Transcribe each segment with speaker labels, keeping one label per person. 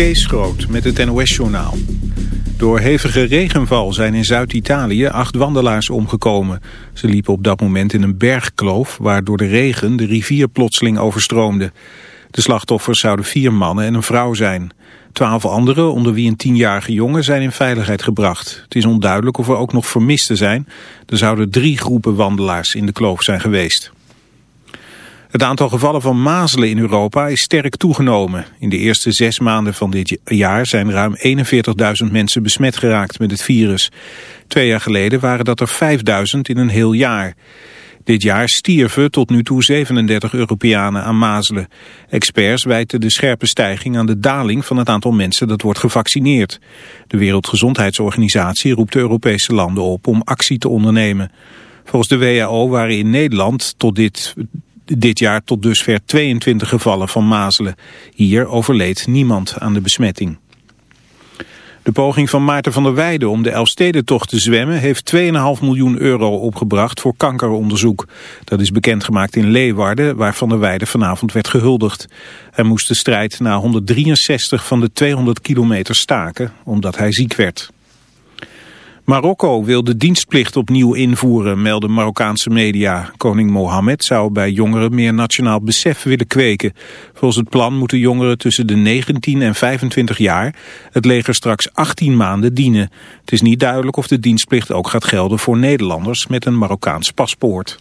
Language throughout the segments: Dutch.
Speaker 1: Kees Groot met het NOS-journaal. Door hevige regenval zijn in Zuid-Italië acht wandelaars omgekomen. Ze liepen op dat moment in een bergkloof... waar door de regen de rivier plotseling overstroomde. De slachtoffers zouden vier mannen en een vrouw zijn. Twaalf anderen, onder wie een tienjarige jongen, zijn in veiligheid gebracht. Het is onduidelijk of er ook nog vermisten zijn. Er zouden drie groepen wandelaars in de kloof zijn geweest. Het aantal gevallen van mazelen in Europa is sterk toegenomen. In de eerste zes maanden van dit jaar zijn ruim 41.000 mensen besmet geraakt met het virus. Twee jaar geleden waren dat er 5.000 in een heel jaar. Dit jaar stierven tot nu toe 37 Europeanen aan mazelen. Experts wijten de scherpe stijging aan de daling van het aantal mensen dat wordt gevaccineerd. De Wereldgezondheidsorganisatie roept de Europese landen op om actie te ondernemen. Volgens de WHO waren in Nederland tot dit dit jaar tot dusver 22 gevallen van mazelen. Hier overleed niemand aan de besmetting. De poging van Maarten van der Weijden om de Elfstedentocht te zwemmen... heeft 2,5 miljoen euro opgebracht voor kankeronderzoek. Dat is bekendgemaakt in Leeuwarden, waar Van der Weijden vanavond werd gehuldigd. Hij moest de strijd na 163 van de 200 kilometer staken, omdat hij ziek werd. Marokko wil de dienstplicht opnieuw invoeren, melden Marokkaanse media. Koning Mohammed zou bij jongeren meer nationaal besef willen kweken. Volgens het plan moeten jongeren tussen de 19 en 25 jaar het leger straks 18 maanden dienen. Het is niet duidelijk of de dienstplicht ook gaat gelden voor Nederlanders met een Marokkaans paspoort.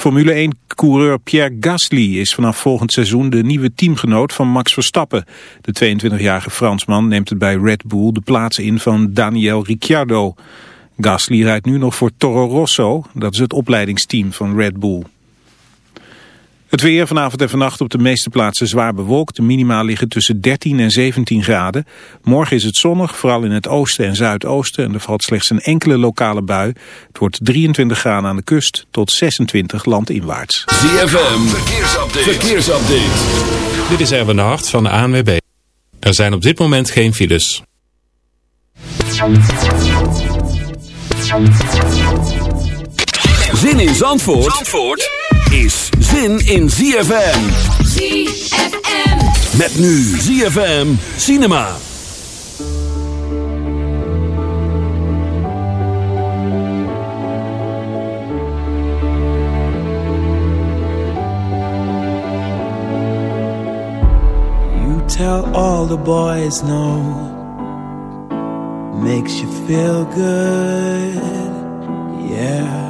Speaker 1: Formule 1-coureur Pierre Gasly is vanaf volgend seizoen de nieuwe teamgenoot van Max Verstappen. De 22-jarige Fransman neemt het bij Red Bull de plaats in van Daniel Ricciardo. Gasly rijdt nu nog voor Toro Rosso, dat is het opleidingsteam van Red Bull. Het weer vanavond en vannacht op de meeste plaatsen zwaar bewolkt. De minima liggen tussen 13 en 17 graden. Morgen is het zonnig, vooral in het oosten en zuidoosten. En er valt slechts een enkele lokale bui. Het wordt 23 graden aan de kust tot 26 landinwaarts.
Speaker 2: ZFM, verkeersupdate. verkeersupdate.
Speaker 3: Dit is Erwin de Hart van de ANWB. Er zijn op dit moment geen files.
Speaker 2: Zin in Zandvoort? Zandvoort? Is zin in ZFM.
Speaker 4: ZFM.
Speaker 2: Met nu ZFM Cinema.
Speaker 5: You tell all the boys no. Makes you feel good. Yeah.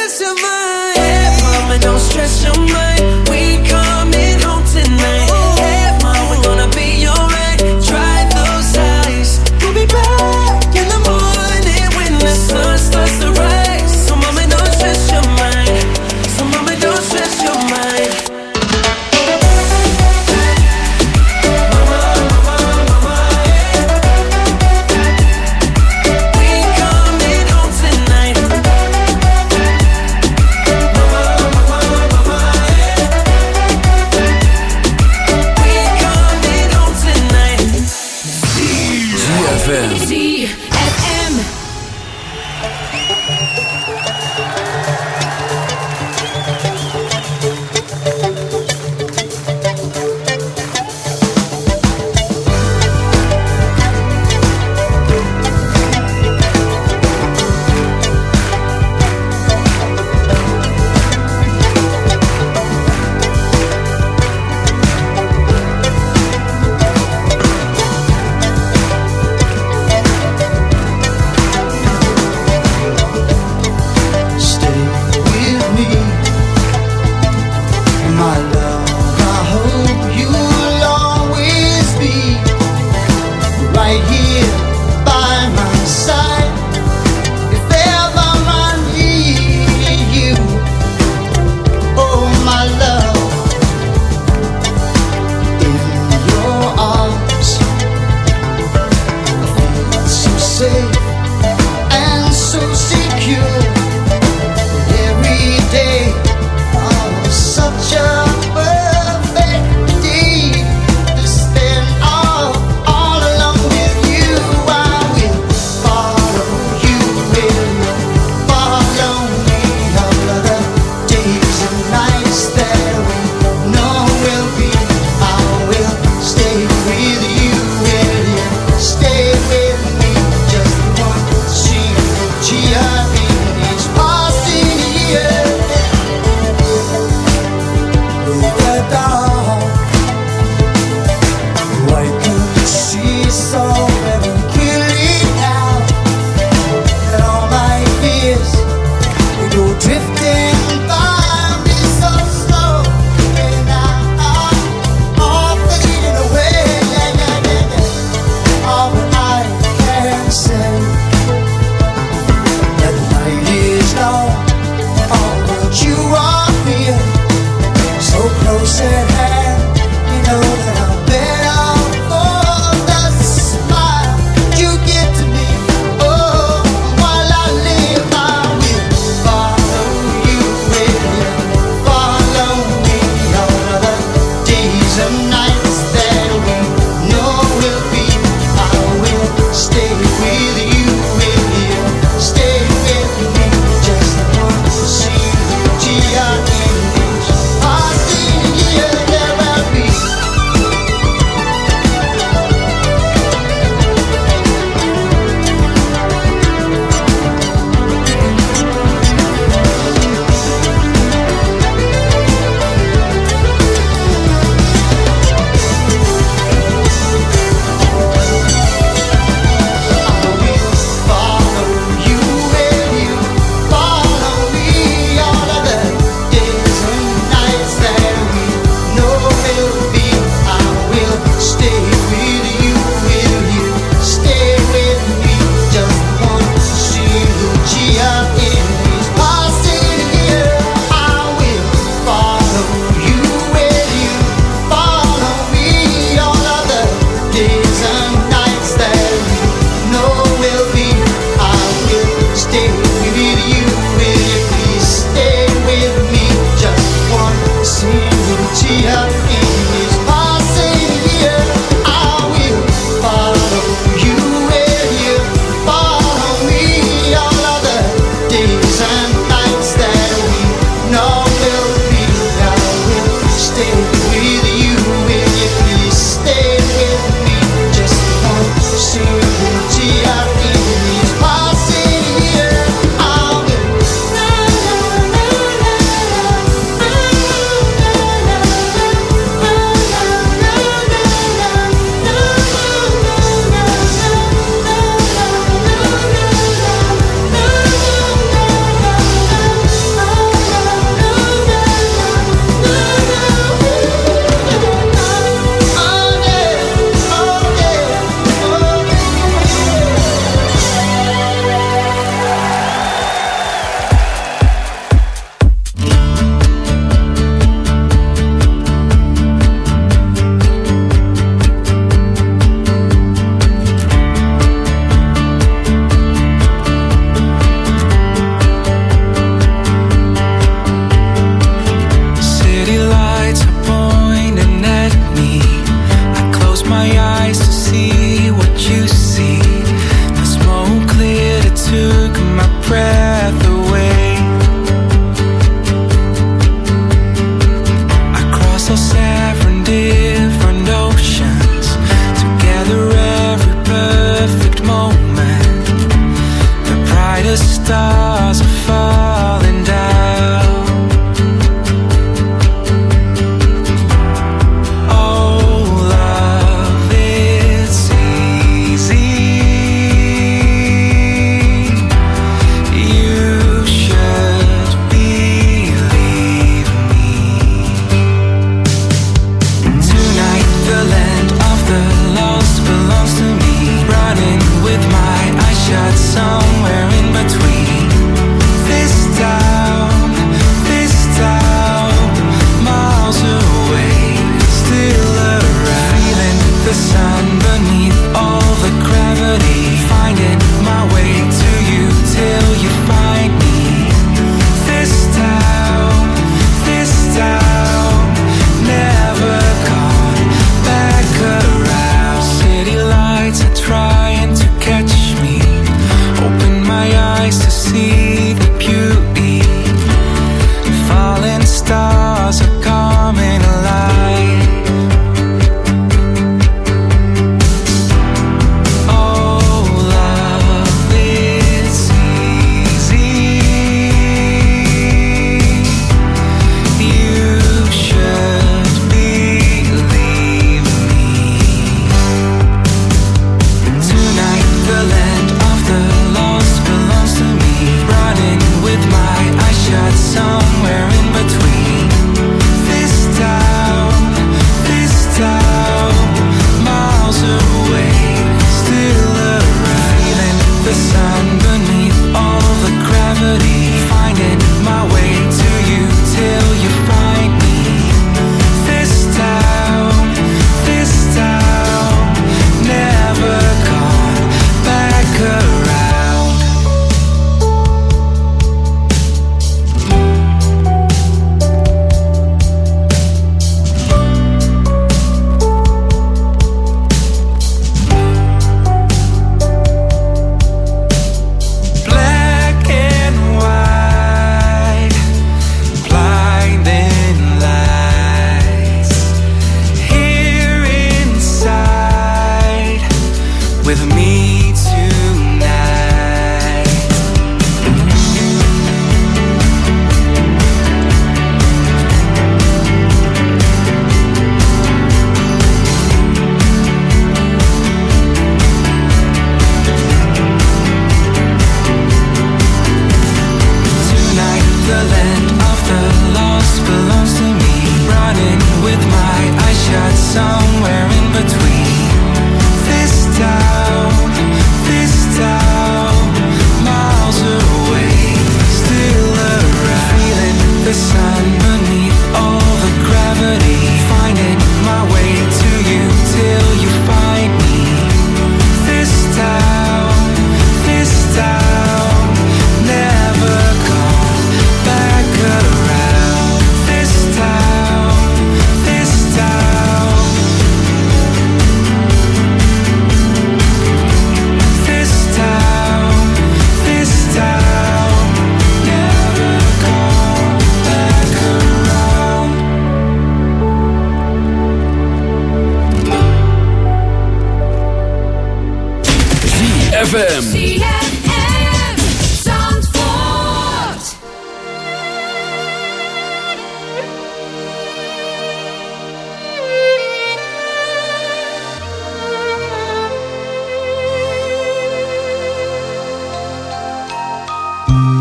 Speaker 4: ZFM.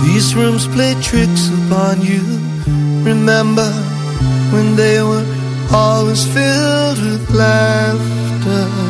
Speaker 6: These rooms play tricks upon you. Remember when they were always filled with laughter.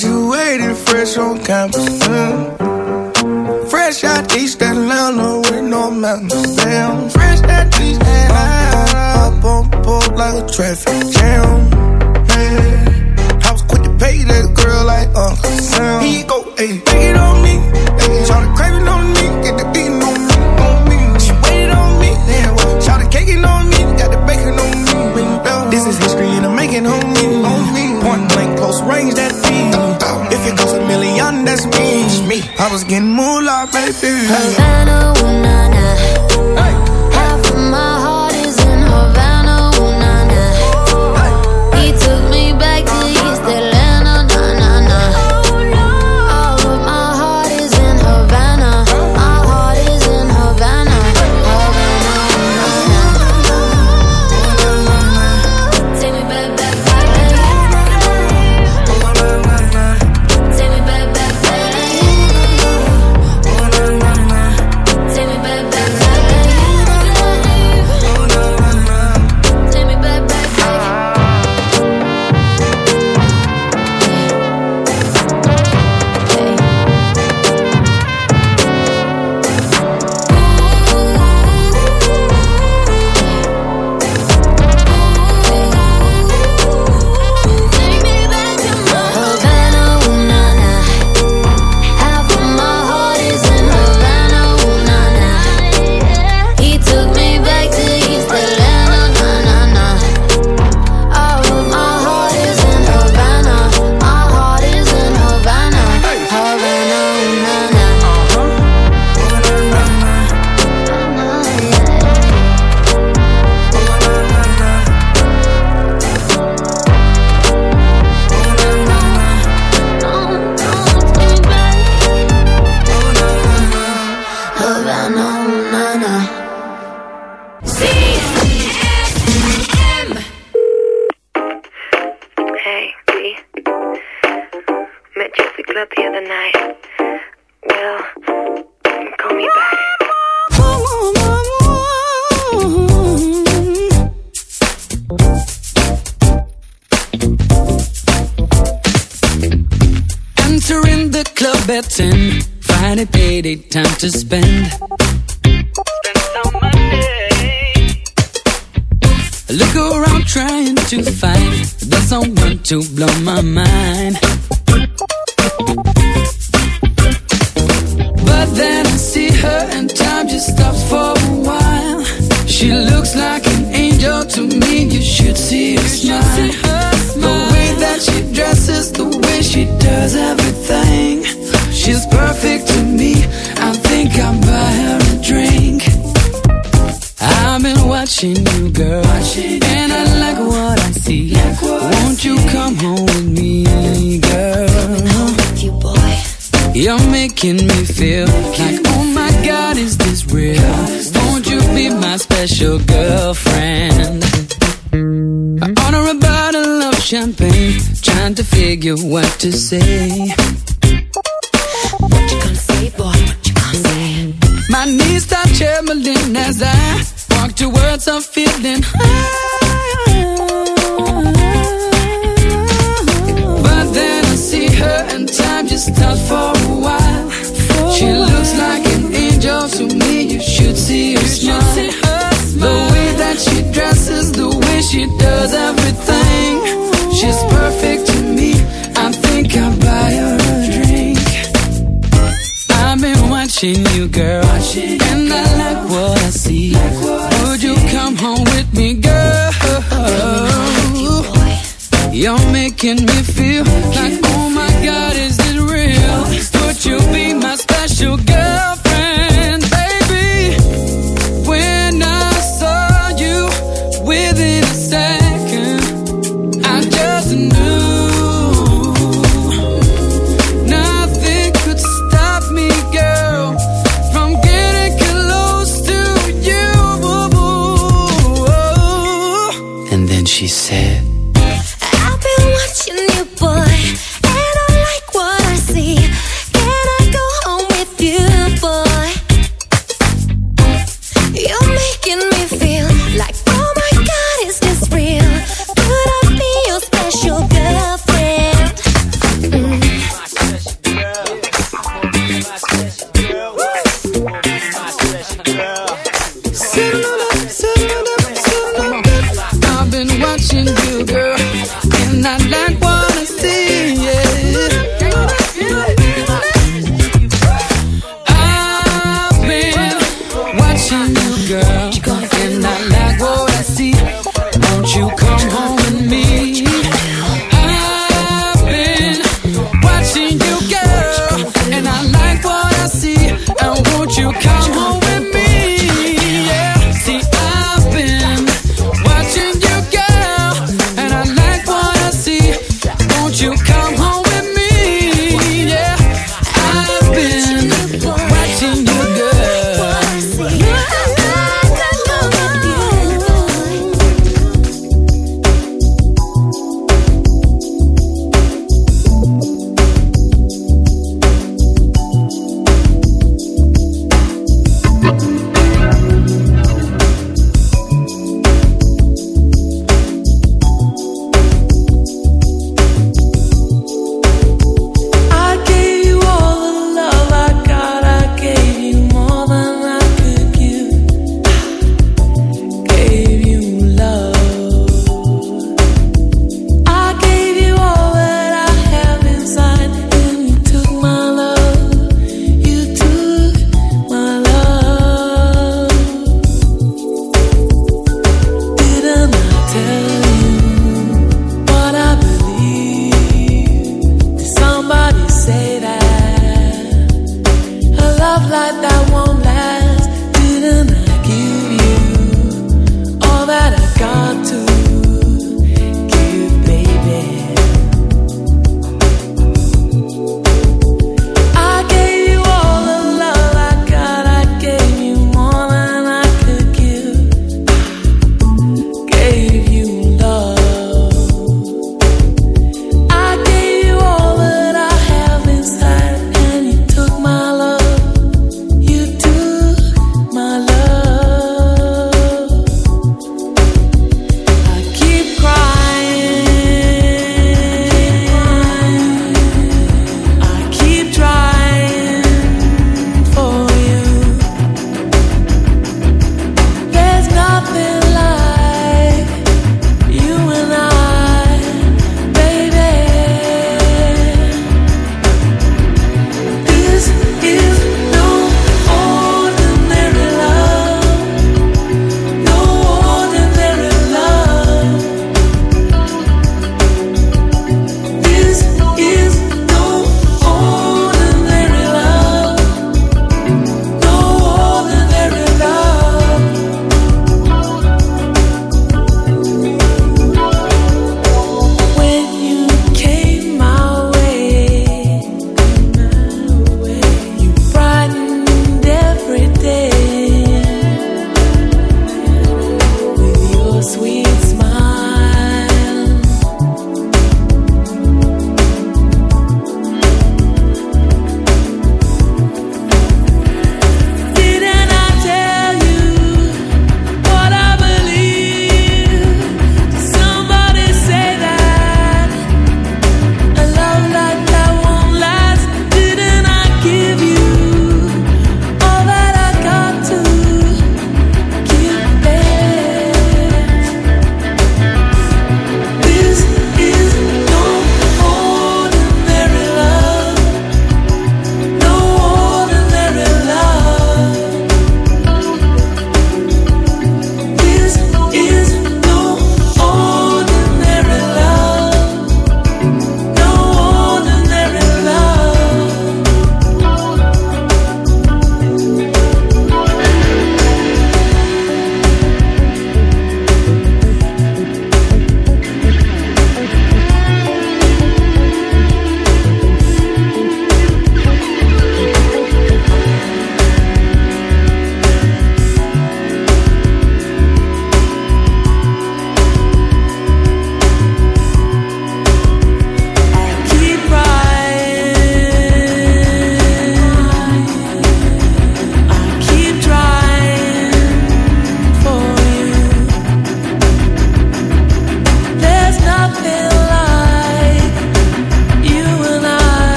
Speaker 5: Graduated fresh on campus. Mm. Fresh out East Atlanta with no mountains. Damn, fresh out East Atlanta. Up on the
Speaker 7: pole like a traffic jam. Yeah. I was quick to pay that girl like Uncle Sam. He go, hey, take it on me. Hey, try to
Speaker 8: crack just me.
Speaker 7: Me. I was getting moolah, baby. Havana, ooh, nah, nah. Hey. Half of
Speaker 2: my heart.